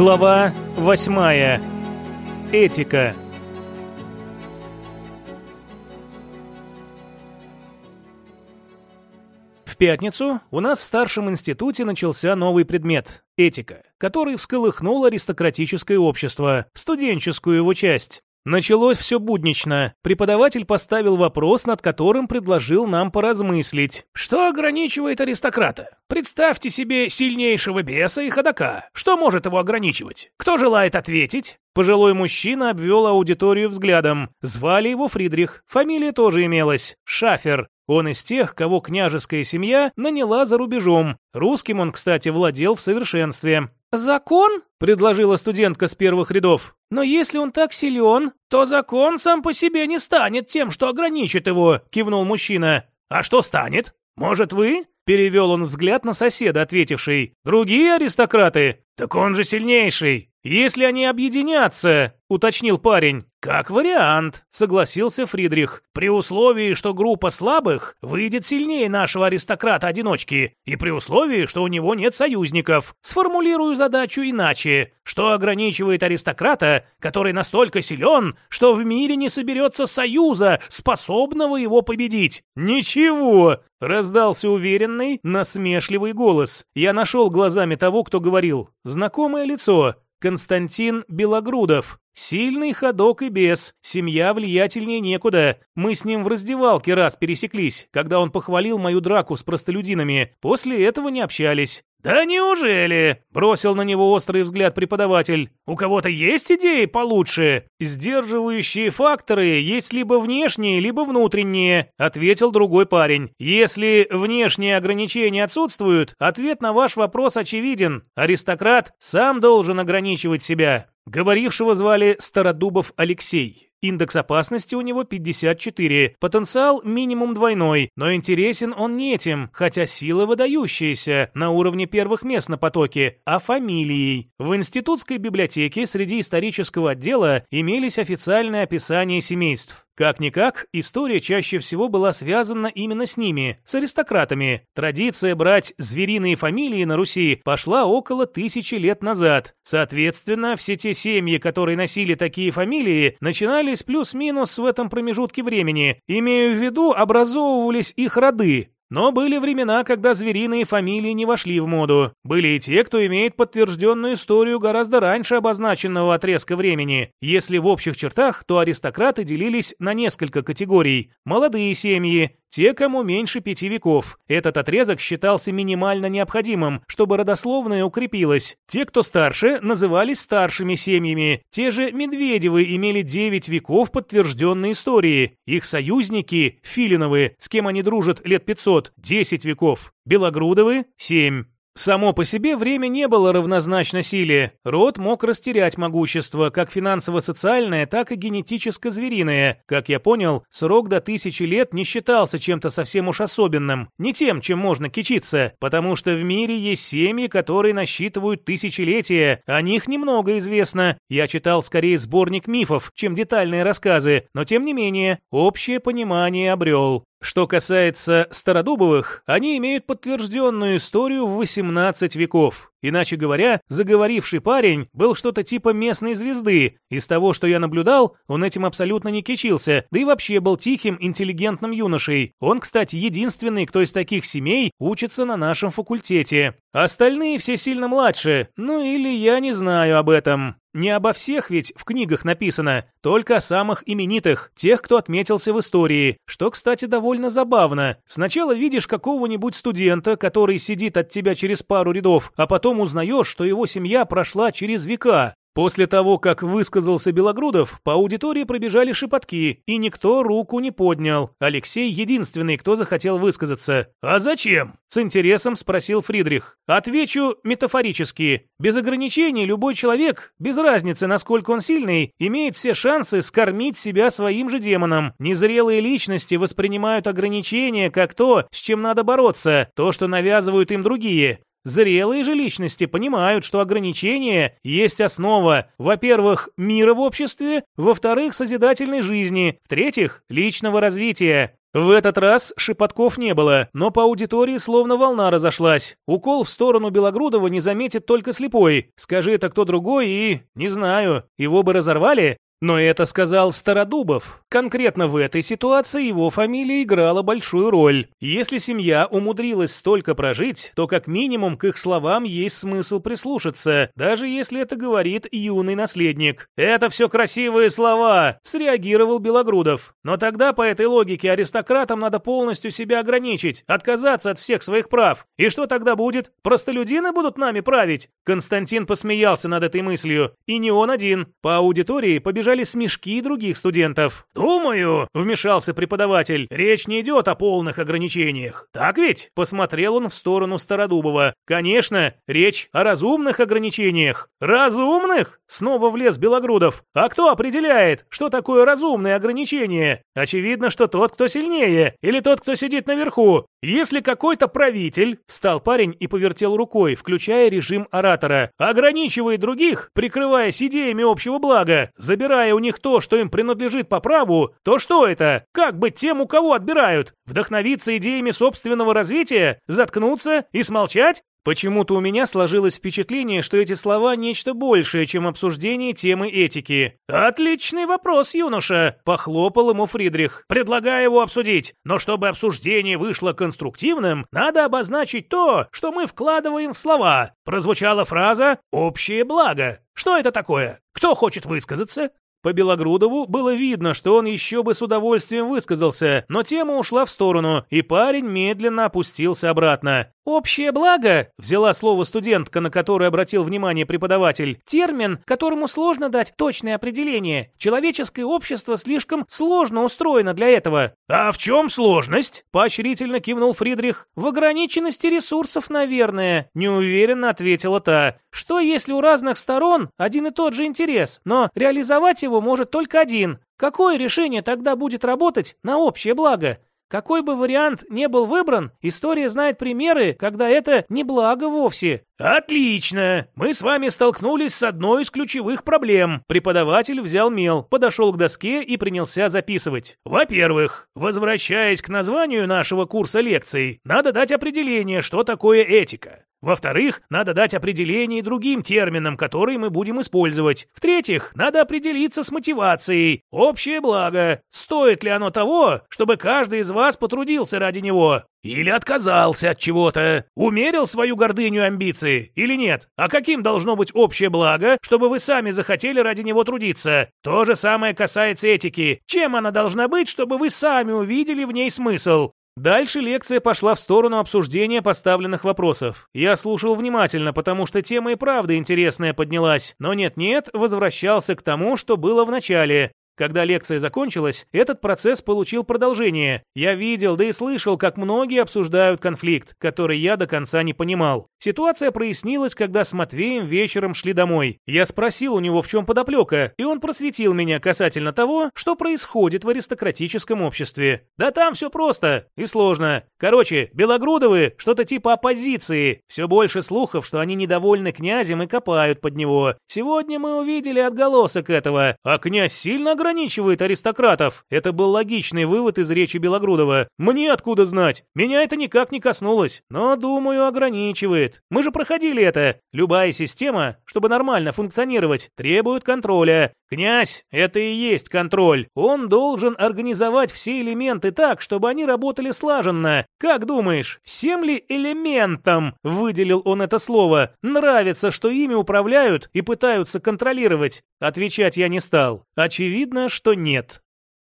Глава восьмая. Этика. В пятницу у нас в старшем институте начался новый предмет – этика, который всколыхнул аристократическое общество, студенческую его часть. Началось все буднично. Преподаватель поставил вопрос, над которым предложил нам поразмыслить. Что ограничивает аристократа? Представьте себе сильнейшего беса и ходока. Что может его ограничивать? Кто желает ответить? Пожилой мужчина обвел аудиторию взглядом. Звали его Фридрих. Фамилия тоже имелась. Шафер. Он из тех, кого княжеская семья наняла за рубежом. Русским он, кстати, владел в совершенстве. «Закон?» – предложила студентка с первых рядов. «Но если он так силен, то закон сам по себе не станет тем, что ограничит его», – кивнул мужчина. «А что станет? Может, вы?» – перевел он взгляд на соседа, ответивший. «Другие аристократы? Так он же сильнейший. Если они объединятся», – уточнил парень. «Как вариант», — согласился Фридрих, «при условии, что группа слабых выйдет сильнее нашего аристократа-одиночки, и при условии, что у него нет союзников. Сформулирую задачу иначе. Что ограничивает аристократа, который настолько силен, что в мире не соберется союза, способного его победить?» «Ничего», — раздался уверенный, насмешливый голос. Я нашел глазами того, кто говорил. Знакомое лицо. Константин Белогрудов. Сильный ходок и без, семья влиятельнее некуда. Мы с ним в раздевалке раз пересеклись, когда он похвалил мою драку с простолюдинами. После этого не общались. «Да неужели?» – бросил на него острый взгляд преподаватель. «У кого-то есть идеи получше?» «Сдерживающие факторы есть либо внешние, либо внутренние», – ответил другой парень. «Если внешние ограничения отсутствуют, ответ на ваш вопрос очевиден. Аристократ сам должен ограничивать себя. Говорившего звали Стародубов Алексей. Индекс опасности у него 54, потенциал минимум двойной, но интересен он не этим, хотя сила выдающаяся, на уровне первых мест на потоке, а фамилией. В институтской библиотеке среди исторического отдела имелись официальные описания семейств. Как-никак, история чаще всего была связана именно с ними, с аристократами. Традиция брать звериные фамилии на Руси пошла около тысячи лет назад. Соответственно, все те семьи, которые носили такие фамилии, начинались плюс-минус в этом промежутке времени. Имею в виду, образовывались их роды. Но были времена, когда звериные фамилии не вошли в моду. Были и те, кто имеет подтвержденную историю гораздо раньше обозначенного отрезка времени. Если в общих чертах, то аристократы делились на несколько категорий. Молодые семьи, те, кому меньше пяти веков. Этот отрезок считался минимально необходимым, чтобы родословная укрепилась. Те, кто старше, назывались старшими семьями. Те же Медведевы имели девять веков подтвержденной истории. Их союзники, Филиновы, с кем они дружат лет 500, 10 веков. Белогрудовы – 7. Само по себе время не было равнозначно силе. Род мог растерять могущество, как финансово-социальное, так и генетическо-звериное. Как я понял, срок до тысячи лет не считался чем-то совсем уж особенным, не тем, чем можно кичиться, потому что в мире есть семьи, которые насчитывают тысячелетия, о них немного известно. Я читал скорее сборник мифов, чем детальные рассказы, но тем не менее, общее понимание обрел. Что касается Стародубовых, они имеют подтвержденную историю в 18 веков. Иначе говоря, заговоривший парень был что-то типа местной звезды. Из того, что я наблюдал, он этим абсолютно не кичился, да и вообще был тихим, интеллигентным юношей. Он, кстати, единственный, кто из таких семей учится на нашем факультете. Остальные все сильно младше, ну или я не знаю об этом. Не обо всех ведь в книгах написано, только о самых именитых, тех, кто отметился в истории, что, кстати, довольно забавно. Сначала видишь какого-нибудь студента, который сидит от тебя через пару рядов, а потом узнаешь, что его семья прошла через века. После того, как высказался Белогрудов, по аудитории пробежали шепотки, и никто руку не поднял. Алексей единственный, кто захотел высказаться. «А зачем?» – с интересом спросил Фридрих. Отвечу метафорически. Без ограничений любой человек, без разницы, насколько он сильный, имеет все шансы скормить себя своим же демоном. Незрелые личности воспринимают ограничения как то, с чем надо бороться, то, что навязывают им другие. Зрелые же личности понимают, что ограничения есть основа, во-первых, мира в обществе, во-вторых, созидательной жизни, в-третьих, личного развития. В этот раз шепотков не было, но по аудитории словно волна разошлась. Укол в сторону Белогрудова не заметит только слепой. Скажи это кто другой и... Не знаю, его бы разорвали? Но это сказал Стародубов. Конкретно в этой ситуации его фамилия играла большую роль. Если семья умудрилась столько прожить, то как минимум к их словам есть смысл прислушаться, даже если это говорит юный наследник. «Это все красивые слова», – среагировал Белогрудов. «Но тогда по этой логике аристократам надо полностью себя ограничить, отказаться от всех своих прав. И что тогда будет? Простолюдины будут нами править?» Константин посмеялся над этой мыслью. И не он один. По аудитории побежал побежали смешки других студентов. «Думаю», — вмешался преподаватель, — «речь не идет о полных ограничениях. Так ведь?» — посмотрел он в сторону Стародубова. «Конечно, речь о разумных ограничениях». «Разумных?» — снова влез Белогрудов. «А кто определяет, что такое разумное ограничение? Очевидно, что тот, кто сильнее, или тот, кто сидит наверху. Если какой-то правитель, встал парень и повертел рукой, включая режим оратора, ограничивает других, прикрываясь идеями общего блага, забирая у них то, что им принадлежит по праву, то что это? Как быть тем, у кого отбирают? Вдохновиться идеями собственного развития? Заткнуться и смолчать? Почему-то у меня сложилось впечатление, что эти слова нечто большее, чем обсуждение темы этики. «Отличный вопрос, юноша!» – похлопал ему Фридрих. «Предлагаю его обсудить. Но чтобы обсуждение вышло конструктивным, надо обозначить то, что мы вкладываем в слова. Прозвучала фраза «общее благо». Что это такое? Кто хочет высказаться? По Белогрудову было видно, что он еще бы с удовольствием высказался, но тема ушла в сторону, и парень медленно опустился обратно. «Общее благо», — взяла слово студентка, на которое обратил внимание преподаватель, термин, которому сложно дать точное определение. Человеческое общество слишком сложно устроено для этого. «А в чем сложность?» — поощрительно кивнул Фридрих. «В ограниченности ресурсов, наверное», — неуверенно ответила та. «Что если у разных сторон один и тот же интерес, но реализовать его может только один? Какое решение тогда будет работать на общее благо?» Какой бы вариант не был выбран, история знает примеры, когда это не благо вовсе. Отлично! Мы с вами столкнулись с одной из ключевых проблем. Преподаватель взял мел, подошел к доске и принялся записывать. Во-первых, возвращаясь к названию нашего курса лекций, надо дать определение, что такое этика. Во-вторых, надо дать определение другим терминам, которые мы будем использовать. В-третьих, надо определиться с мотивацией. Общее благо. Стоит ли оно того, чтобы каждый из вас потрудился ради него? Или отказался от чего-то? Умерил свою гордыню и амбиции? Или нет? А каким должно быть общее благо, чтобы вы сами захотели ради него трудиться? То же самое касается этики. Чем она должна быть, чтобы вы сами увидели в ней смысл? Дальше лекция пошла в сторону обсуждения поставленных вопросов. Я слушал внимательно, потому что тема и правда интересная поднялась, но нет-нет, возвращался к тому, что было в начале. Когда лекция закончилась, этот процесс получил продолжение. Я видел, да и слышал, как многие обсуждают конфликт, который я до конца не понимал. Ситуация прояснилась, когда с Матвеем вечером шли домой. Я спросил у него, в чем подоплека, и он просветил меня касательно того, что происходит в аристократическом обществе. Да там все просто и сложно. Короче, Белогрудовы что-то типа оппозиции. Все больше слухов, что они недовольны князем и копают под него. Сегодня мы увидели отголосок этого, а князь сильно ограничивает аристократов. Это был логичный вывод из речи Белогрудова. Мне откуда знать? Меня это никак не коснулось, но, думаю, ограничивает. Мы же проходили это. Любая система, чтобы нормально функционировать, требует контроля. Князь — это и есть контроль. Он должен организовать все элементы так, чтобы они работали слаженно. Как думаешь, всем ли элементам, выделил он это слово, нравится, что ими управляют и пытаются контролировать? Отвечать я не стал. Очевидно, что нет.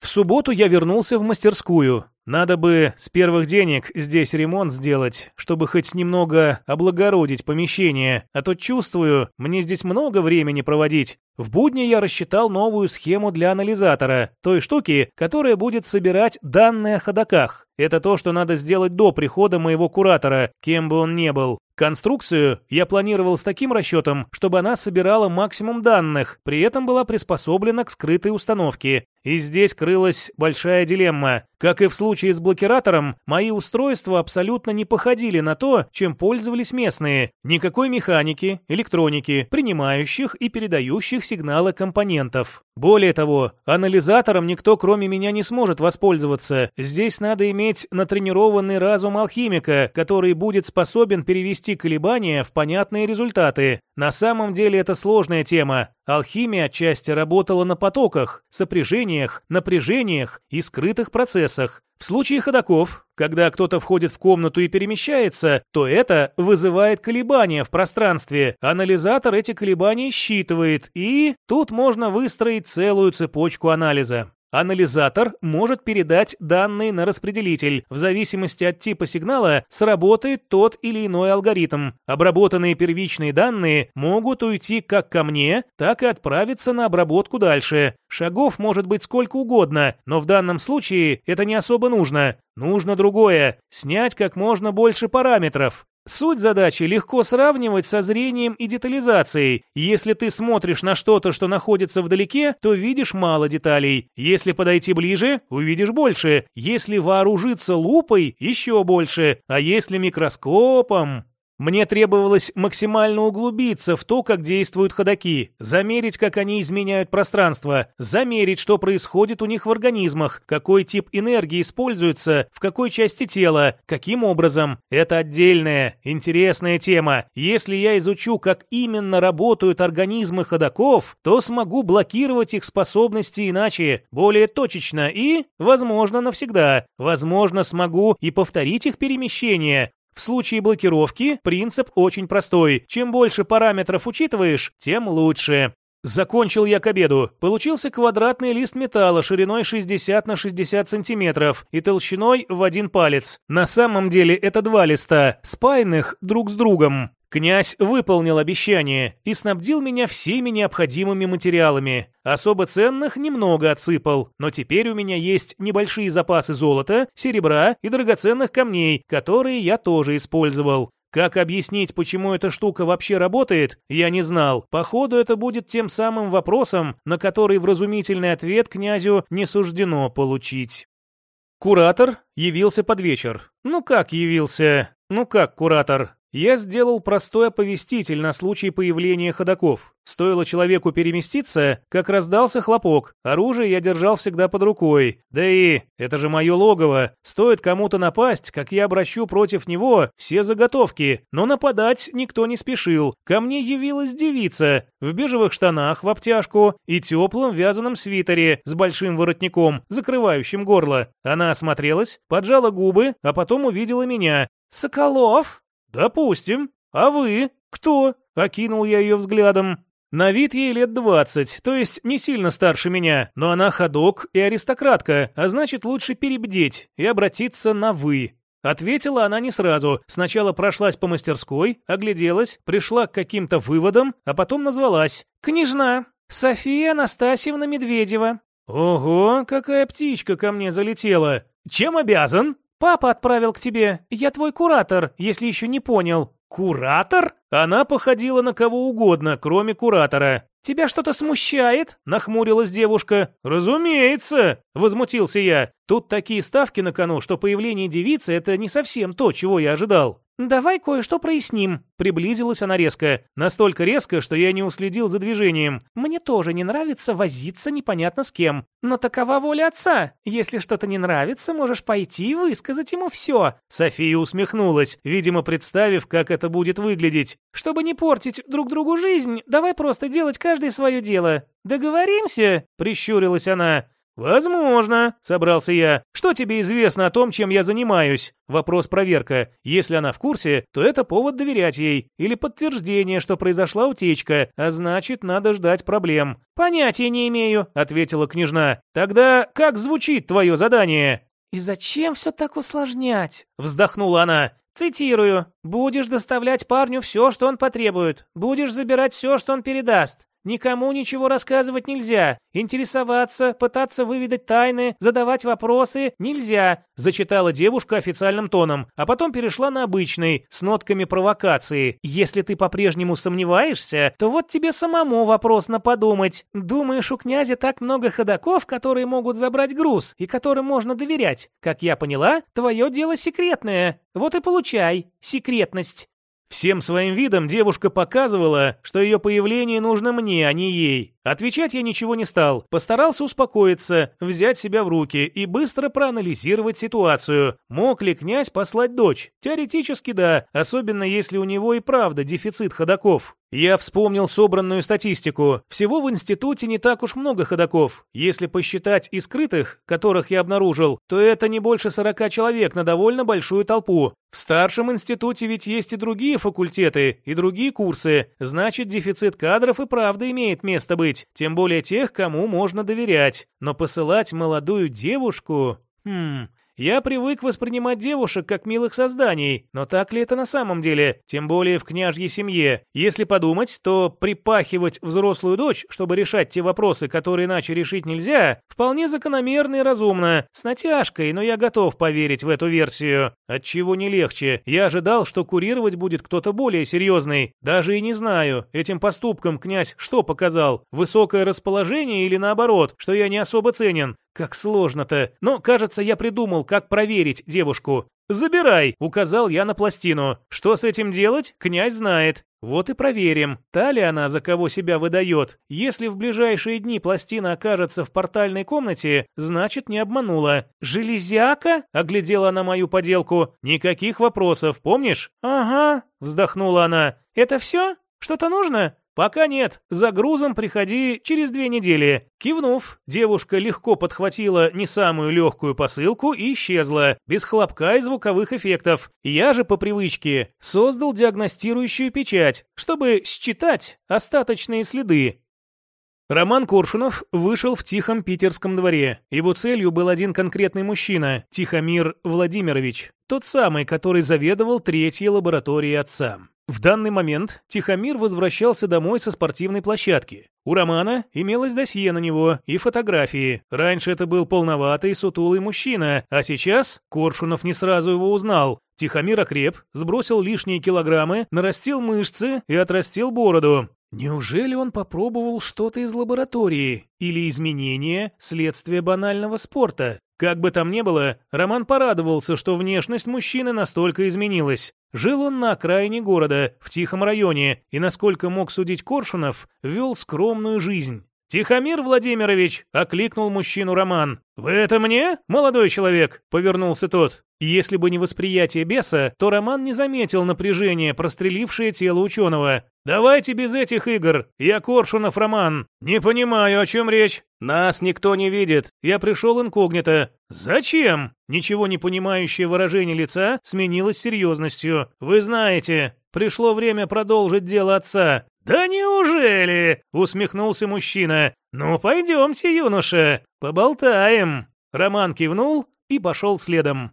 В субботу я вернулся в мастерскую. Надо бы с первых денег здесь ремонт сделать, чтобы хоть немного облагородить помещение, а то чувствую, мне здесь много времени проводить. В будни я рассчитал новую схему для анализатора, той штуки, которая будет собирать данные о ходоках. Это то, что надо сделать до прихода моего куратора, кем бы он ни был. Конструкцию я планировал с таким расчетом, чтобы она собирала максимум данных, при этом была приспособлена к скрытой установке. И здесь крылась большая дилемма. Как и в случае случае с блокиратором, мои устройства абсолютно не походили на то, чем пользовались местные. Никакой механики, электроники, принимающих и передающих сигналы компонентов. Более того, анализатором никто кроме меня не сможет воспользоваться. Здесь надо иметь натренированный разум алхимика, который будет способен перевести колебания в понятные результаты. На самом деле это сложная тема. Алхимия отчасти работала на потоках, сопряжениях, напряжениях и скрытых процессах. В случае ходаков, когда кто-то входит в комнату и перемещается, то это вызывает колебания в пространстве. Анализатор эти колебания считывает, и тут можно выстроить целую цепочку анализа. Анализатор может передать данные на распределитель. В зависимости от типа сигнала сработает тот или иной алгоритм. Обработанные первичные данные могут уйти как ко мне, так и отправиться на обработку дальше. Шагов может быть сколько угодно, но в данном случае это не особо нужно. Нужно другое – снять как можно больше параметров. Суть задачи легко сравнивать со зрением и детализацией. Если ты смотришь на что-то, что находится вдалеке, то видишь мало деталей. Если подойти ближе, увидишь больше. Если вооружиться лупой, еще больше. А если микроскопом... Мне требовалось максимально углубиться в то, как действуют ходаки, замерить, как они изменяют пространство, замерить, что происходит у них в организмах, какой тип энергии используется, в какой части тела, каким образом. Это отдельная, интересная тема. Если я изучу, как именно работают организмы ходаков, то смогу блокировать их способности иначе, более точечно и, возможно, навсегда. Возможно, смогу и повторить их перемещение, в случае блокировки принцип очень простой. Чем больше параметров учитываешь, тем лучше. Закончил я к обеду. Получился квадратный лист металла шириной 60 на 60 сантиметров и толщиной в один палец. На самом деле это два листа, спаянных друг с другом. Князь выполнил обещание и снабдил меня всеми необходимыми материалами. Особо ценных немного отсыпал, но теперь у меня есть небольшие запасы золота, серебра и драгоценных камней, которые я тоже использовал. Как объяснить, почему эта штука вообще работает, я не знал. Походу, это будет тем самым вопросом, на который вразумительный ответ князю не суждено получить. Куратор явился под вечер. Ну как явился? Ну как куратор? Я сделал простой оповеститель на случай появления ходаков. Стоило человеку переместиться, как раздался хлопок. Оружие я держал всегда под рукой. Да и это же мое логово. Стоит кому-то напасть, как я обращу против него все заготовки. Но нападать никто не спешил. Ко мне явилась девица в бежевых штанах в обтяжку и теплом вязаном свитере с большим воротником, закрывающим горло. Она осмотрелась, поджала губы, а потом увидела меня. «Соколов?» «Допустим. А вы? Кто?» — окинул я ее взглядом. На вид ей лет двадцать, то есть не сильно старше меня, но она ходок и аристократка, а значит лучше перебдеть и обратиться на «вы». Ответила она не сразу. Сначала прошлась по мастерской, огляделась, пришла к каким-то выводам, а потом назвалась. «Княжна, София Анастасьевна Медведева». «Ого, какая птичка ко мне залетела! Чем обязан?» «Папа отправил к тебе. Я твой куратор, если еще не понял». «Куратор?» Она походила на кого угодно, кроме куратора. «Тебя что-то смущает?» – нахмурилась девушка. «Разумеется!» – возмутился я. «Тут такие ставки на кону, что появление девицы – это не совсем то, чего я ожидал». «Давай кое-что проясним», — приблизилась она резко. Настолько резко, что я не уследил за движением. «Мне тоже не нравится возиться непонятно с кем. Но такова воля отца. Если что-то не нравится, можешь пойти и высказать ему все». София усмехнулась, видимо, представив, как это будет выглядеть. «Чтобы не портить друг другу жизнь, давай просто делать каждое свое дело. Договоримся?» — прищурилась она. «Возможно», — собрался я. «Что тебе известно о том, чем я занимаюсь?» Вопрос проверка. Если она в курсе, то это повод доверять ей. Или подтверждение, что произошла утечка, а значит, надо ждать проблем. «Понятия не имею», — ответила княжна. «Тогда как звучит твое задание?» «И зачем все так усложнять?» — вздохнула она. Цитирую. «Будешь доставлять парню все, что он потребует. Будешь забирать все, что он передаст. Никому ничего рассказывать нельзя. Интересоваться, пытаться выведать тайны, задавать вопросы нельзя», зачитала девушка официальным тоном, а потом перешла на обычный, с нотками провокации. «Если ты по-прежнему сомневаешься, то вот тебе самому вопрос на подумать. Думаешь, у князя так много ходаков, которые могут забрать груз и которым можно доверять? Как я поняла, твое дело секретное. Вот и получай секретность». Всем своим видом девушка показывала, что ее появление нужно мне, а не ей. Отвечать я ничего не стал, постарался успокоиться, взять себя в руки и быстро проанализировать ситуацию. Мог ли князь послать дочь? Теоретически да, особенно если у него и правда дефицит ходаков. Я вспомнил собранную статистику. Всего в институте не так уж много ходаков. Если посчитать и скрытых, которых я обнаружил, то это не больше 40 человек на довольно большую толпу. В старшем институте ведь есть и другие факультеты, и другие курсы. Значит, дефицит кадров и правда имеет место быть быть, тем более тех, кому можно доверять. Но посылать молодую девушку... Хм, я привык воспринимать девушек как милых созданий, но так ли это на самом деле, тем более в княжьей семье? Если подумать, то припахивать взрослую дочь, чтобы решать те вопросы, которые иначе решить нельзя, вполне закономерно и разумно, с натяжкой, но я готов поверить в эту версию. Отчего не легче? Я ожидал, что курировать будет кто-то более серьезный. Даже и не знаю, этим поступком князь что показал? Высокое расположение или наоборот, что я не особо ценен? Как сложно-то. Но, кажется, я придумал, как проверить девушку. «Забирай!» — указал я на пластину. «Что с этим делать? Князь знает. Вот и проверим, та ли она, за кого себя выдает. Если в ближайшие дни пластина окажется в портальной комнате, значит, не обманула. «Железяка?» — оглядела она мою поделку. «Никаких вопросов, помнишь?» «Ага», — вздохнула она. «Это все? Что-то нужно?» «Пока нет. За грузом приходи через две недели». Кивнув, девушка легко подхватила не самую легкую посылку и исчезла, без хлопка и звуковых эффектов. Я же по привычке создал диагностирующую печать, чтобы считать остаточные следы. Роман Коршунов вышел в тихом питерском дворе. Его целью был один конкретный мужчина, Тихомир Владимирович, тот самый, который заведовал третьей лабораторией отца. В данный момент Тихомир возвращался домой со спортивной площадки. У Романа имелось досье на него и фотографии. Раньше это был полноватый, сутулый мужчина, а сейчас Коршунов не сразу его узнал. Тихомир окреп, сбросил лишние килограммы, нарастил мышцы и отрастил бороду. Неужели он попробовал что-то из лаборатории или изменения следствия банального спорта? Как бы там ни было, Роман порадовался, что внешность мужчины настолько изменилась. Жил он на окраине города, в тихом районе, и, насколько мог судить Коршунов, вел скромную жизнь. «Тихомир Владимирович!» — окликнул мужчину Роман. «Вы это мне, молодой человек?» — повернулся тот. Если бы не восприятие беса, то Роман не заметил напряжения, прострелившее тело ученого. «Давайте без этих игр. Я Коршунов Роман. Не понимаю, о чем речь. Нас никто не видит. Я пришел инкогнито. Зачем?» Ничего не понимающее выражение лица сменилось серьезностью. «Вы знаете, пришло время продолжить дело отца. «Да неужели?» — усмехнулся мужчина. «Ну, пойдемте, юноша, поболтаем». Роман кивнул и пошел следом.